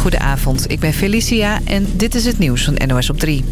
Goedenavond, ik ben Felicia en dit is het nieuws van NOS op 3.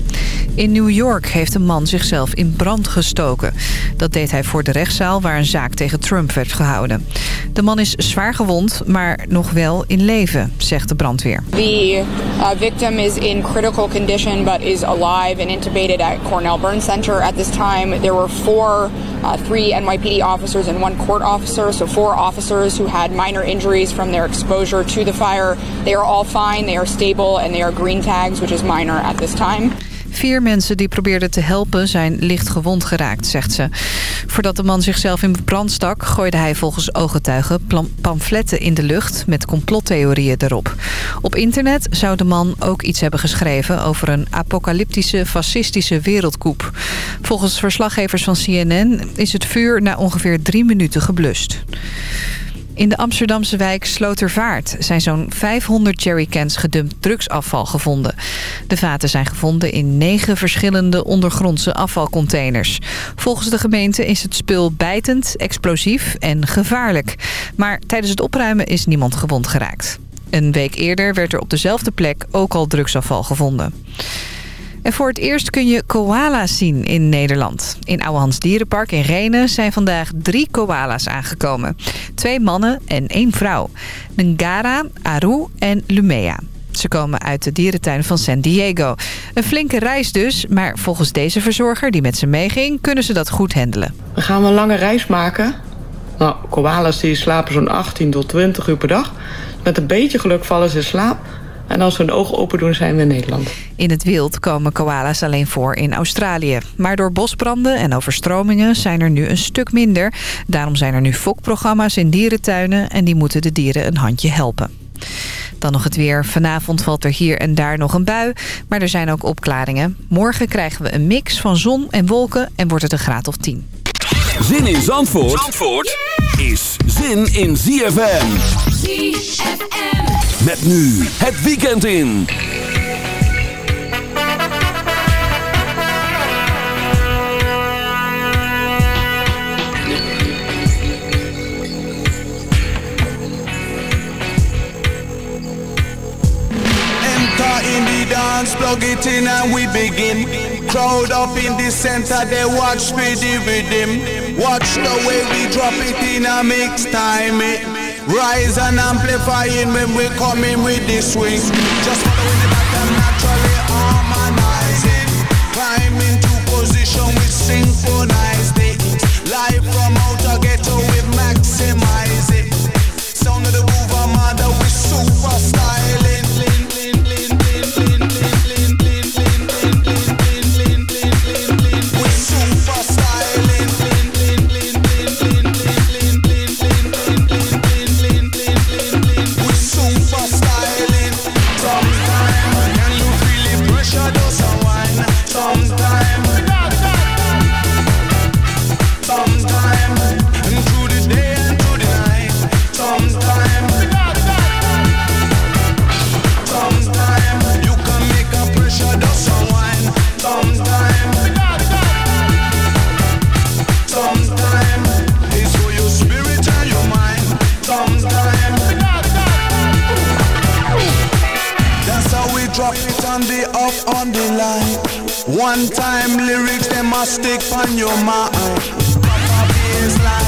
In New York heeft een man zichzelf in brand gestoken. Dat deed hij voor de rechtszaal waar een zaak tegen Trump werd gehouden. De man is zwaar gewond, maar nog wel in leven, zegt de brandweer. The uh, victim is in critical condition but is alive and intubated at Cornell Burn Center. At this time there were four, uh, three NYPD officers and one court officer. So four officers who had minor injuries from their exposure to the fire. They are all fine, they are stable and they are green tags, which is minor at this time. Vier mensen die probeerden te helpen zijn licht gewond geraakt, zegt ze. Voordat de man zichzelf in brand stak... gooide hij volgens ooggetuigen pamfletten in de lucht... met complottheorieën erop. Op internet zou de man ook iets hebben geschreven... over een apocalyptische, fascistische wereldkoep. Volgens verslaggevers van CNN is het vuur na ongeveer drie minuten geblust. In de Amsterdamse wijk Slotervaart zijn zo'n 500 jerrycans gedumpt drugsafval gevonden. De vaten zijn gevonden in negen verschillende ondergrondse afvalcontainers. Volgens de gemeente is het spul bijtend, explosief en gevaarlijk. Maar tijdens het opruimen is niemand gewond geraakt. Een week eerder werd er op dezelfde plek ook al drugsafval gevonden. En voor het eerst kun je koala's zien in Nederland. In Ouwehands Dierenpark in Renen zijn vandaag drie koala's aangekomen. Twee mannen en één vrouw. Ngara, Aru en Lumea. Ze komen uit de dierentuin van San Diego. Een flinke reis dus, maar volgens deze verzorger die met ze meeging... kunnen ze dat goed handelen. We gaan een lange reis maken. Nou, koala's die slapen zo'n 18 tot 20 uur per dag. Met een beetje geluk vallen ze in slaap... En als we een oog open doen, zijn we in Nederland. In het wild komen koala's alleen voor in Australië. Maar door bosbranden en overstromingen zijn er nu een stuk minder. Daarom zijn er nu fokprogramma's in dierentuinen... en die moeten de dieren een handje helpen. Dan nog het weer. Vanavond valt er hier en daar nog een bui. Maar er zijn ook opklaringen. Morgen krijgen we een mix van zon en wolken en wordt het een graad of 10. Zin in Zandvoort, Zandvoort is zin in ZFM. ZFM. Met nu het weekend in. dance, plug it in and we begin. Crowd up in the center, they watch me the rhythm. Watch the way we drop it in a mix time. It. Rise and amplifying when we come in with the swing. Just following the pattern, naturally harmonizing. Climb into position with synchronized it. Live from outer ghetto, we maximize it. Sound of the move, I'm under with super On the up on the line. One time lyrics, them must stick on your mind. Papa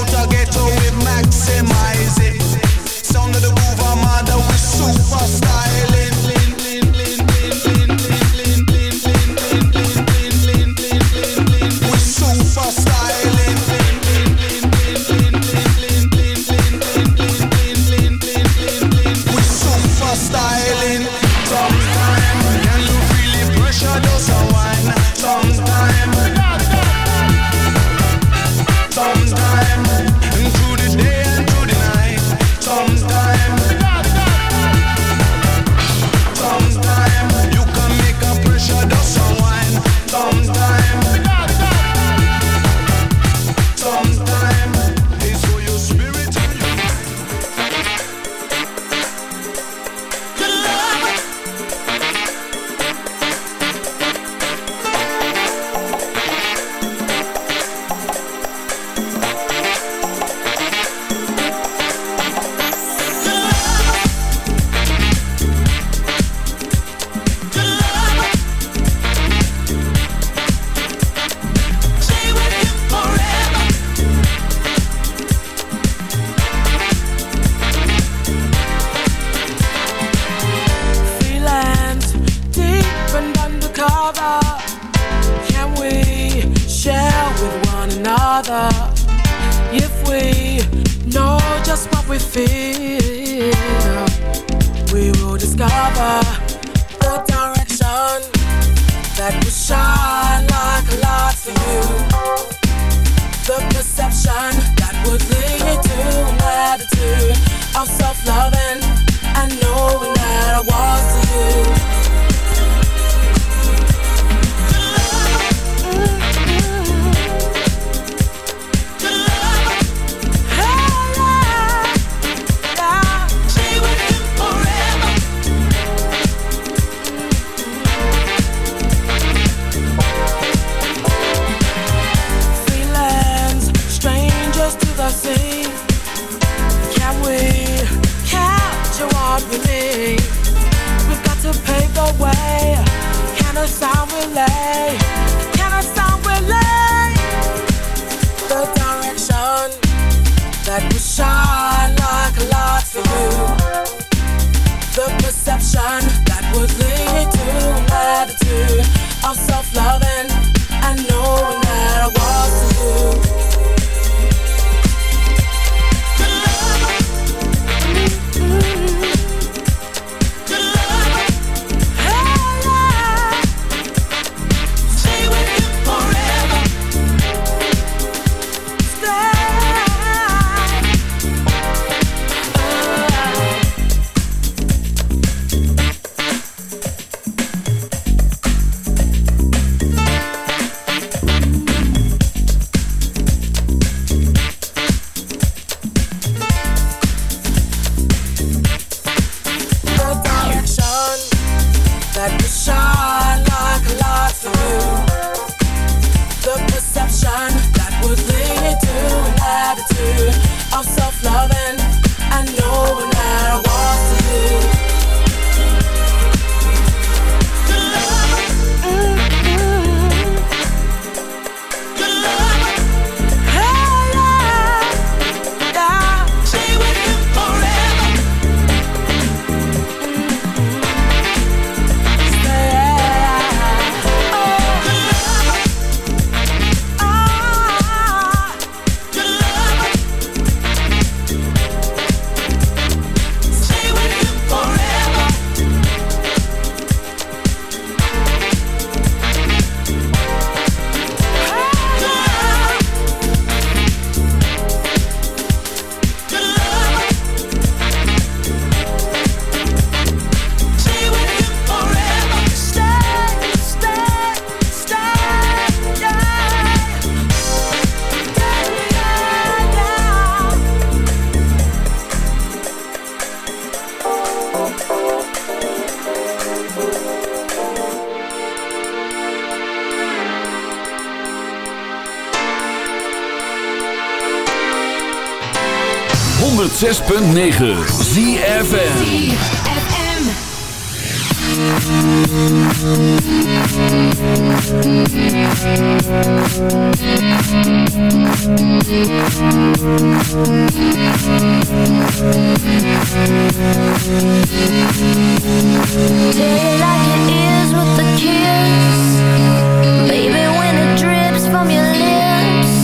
106.9 ZFM Take like it is with the kiss Baby when it drips from your lips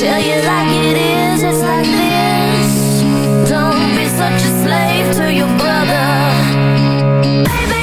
Tell you like it is, it's like this. such a slave to your brother. Baby,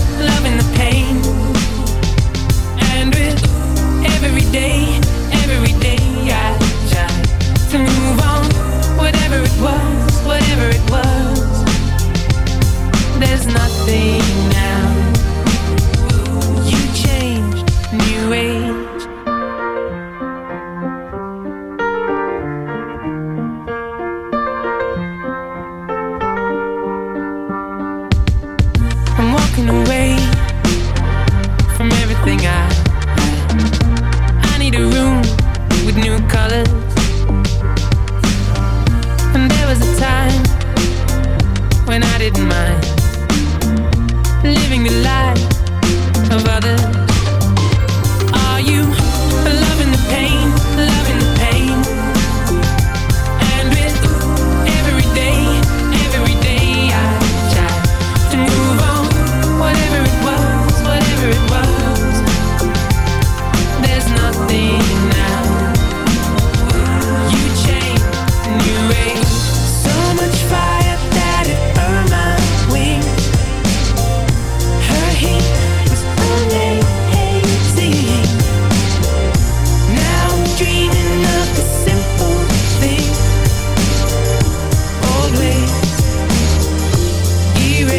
nothing